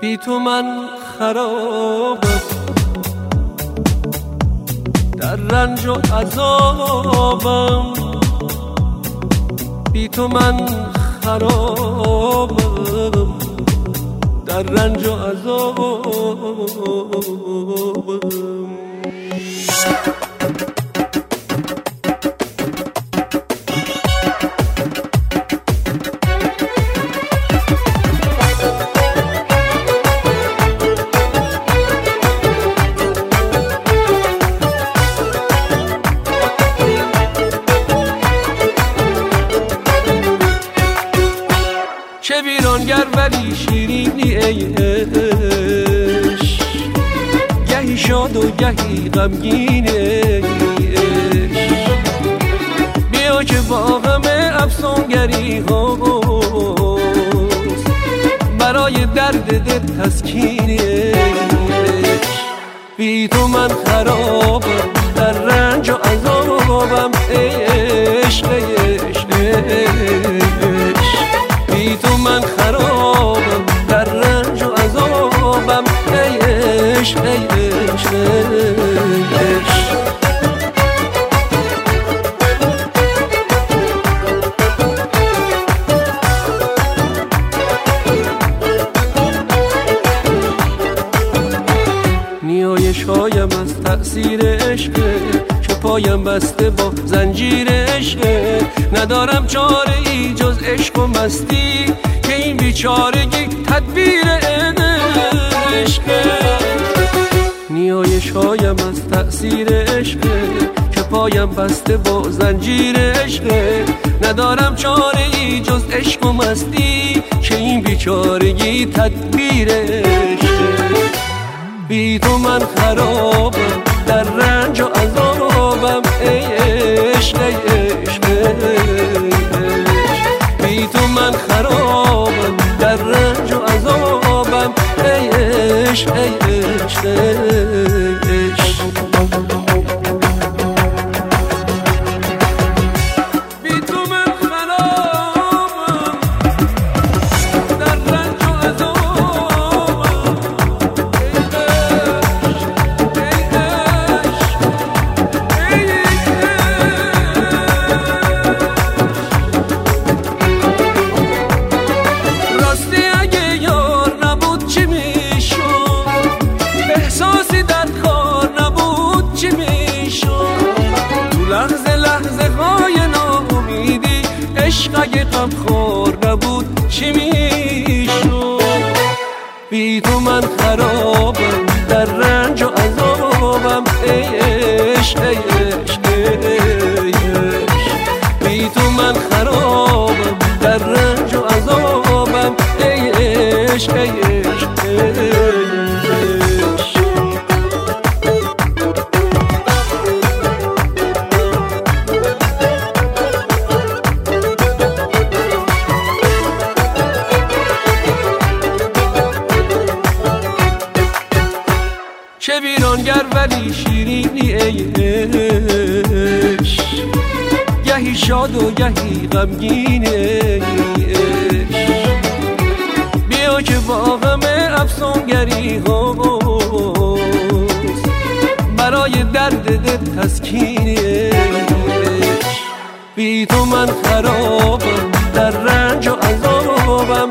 بی تو من خرابم در رنج و عذابم. بی تو من خرابم. در رنج و عذابم. ولی شیرینی ای عشق. گهی شاد و گهی غمگین ای بیا که با غم افسونگری ها برای درد دل تسکین بی تو من خرابم. عشق عشق نیایش هایم از تأثیر عشق که پایم بسته با زنجیر عشق. ندارم چاره ای جز هایم از تأثیر عشق که پایم بسته با زنجیر عشق. ندارم چاره ای جز عشق و مستی که این بیچارگی تدبیر عشق. بی تو من خرابم در رنج و عذابم. ای عشق ای عشق بی تو من خرابم در رنج و عذابم. ای عشق ای عشق. عشق اگه غم خور نبود چی می‌شد؟ بی تو من خرابم در رنج و عذابم. ای عشق ای عشق. بی تو من خرابم. چه ویرانگر ولی شیرینی ای عشق. گهی شاد و گهی غمگین ای بیا که با غم افسونگری ها برای درد دل تسکین بی تو من خرابم در رنج و عذابم.